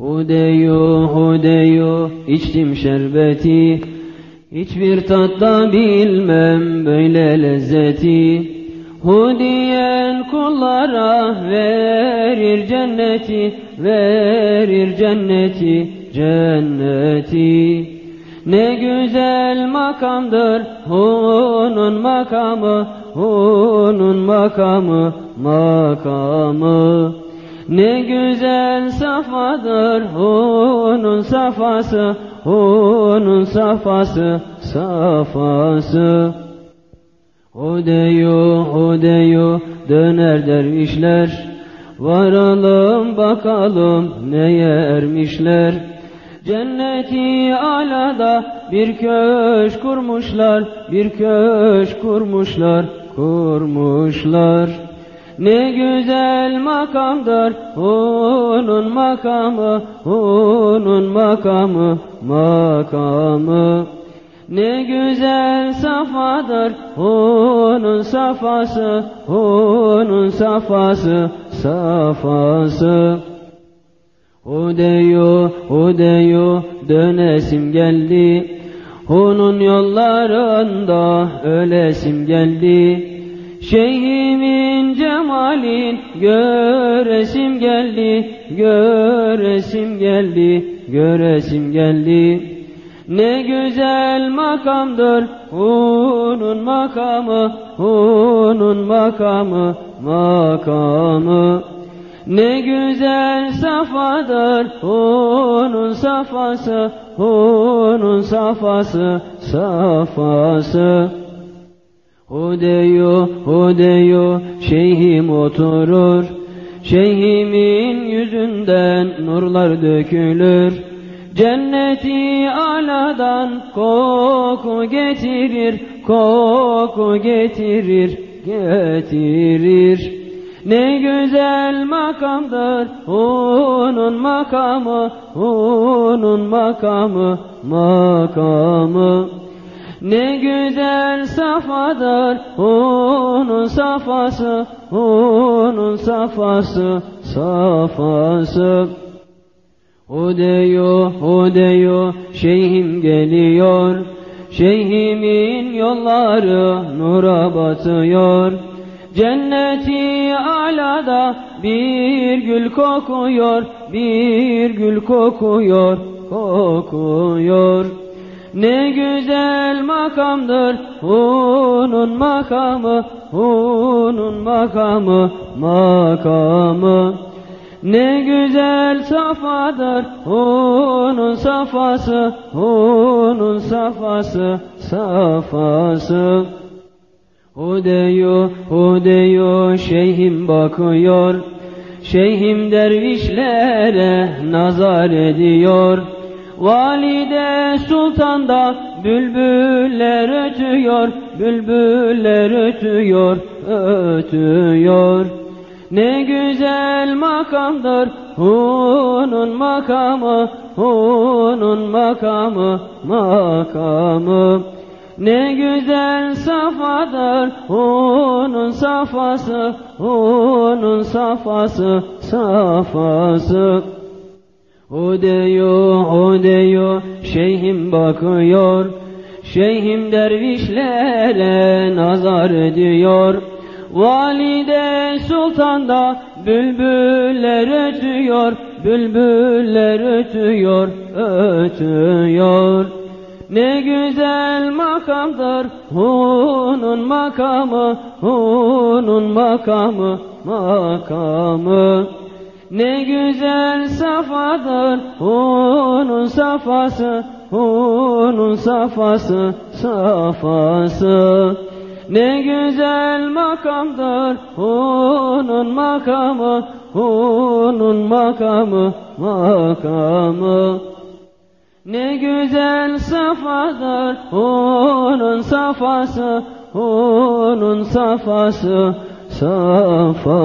Hudeyu hudeyu içtim şerbeti. Hiçbir tatta bilmem böyle lezzeti. Hu diyen kullara verir cenneti Verir cenneti cenneti. Ne güzel makamdır hunun makamı Hunun makamı makamı ne güzel safadır onun safası, onun safası, safası. Hudeyu, hudeyu döner dervişler, varalım bakalım neye ermişler. Cenneti alada bir köşk kurmuşlar, bir köşk kurmuşlar, kurmuşlar. Ne güzel makamdır onun makamı, onun makamı, makamı. Ne güzel safadır onun safası, onun safası, safası. Hudeyu, hudeyu dönesim geldi. Onun yollarında ölesim geldi. Şeyhimin cemalin göresim geldi, göresim geldi, göresim geldi. Ne güzel makamdır onun makamı, onun makamı, makamı. Ne güzel safadır onun safası, onun safası, safası. Hudeyu, hudeyu, şeyhim oturur. Şeyhimin yüzünden nurlar dökülür. Cenneti aladan koku getirir, koku getirir, getirir. Ne güzel makamdır onun makamı, onun makamı, makamı. Ne güzel safadır onun safası, onun safası, safası. Hudeyu, hudeyu, şeyhim geliyor. Şeyhimin yolları nura batıyor. Cenneti alada bir gül kokuyor, bir gül kokuyor, kokuyor. Ne güzel makamdır onun makamı, onun makamı, makamı. Ne güzel safadır onun safası, onun safası, safası. Hudeyu, hudeyu şeyhim bakıyor, şeyhim dervişlere nazar ediyor. Valide sultan da bülbüller ötüyor, bülbüller ötüyor, ötüyor. Ne güzel makamdır onun makamı, onun makamı, makamı. Ne güzel safadır onun safası, onun safası, safası. Hudeyu, hudeyu, şeyhim bakıyor. Şeyhim dervişlere nazar ediyor. Valide sultan da bülbüller ötüyor, bülbüller ötüyor, ötüyor. Ne güzel makamdır onun makamı, onun makamı, makamı. Ne güzel safadır onun safası, onun safası, safası. Ne güzel makamdır onun makamı, onun makamı, makamı. Ne güzel safadır onun safası, onun safası, safası.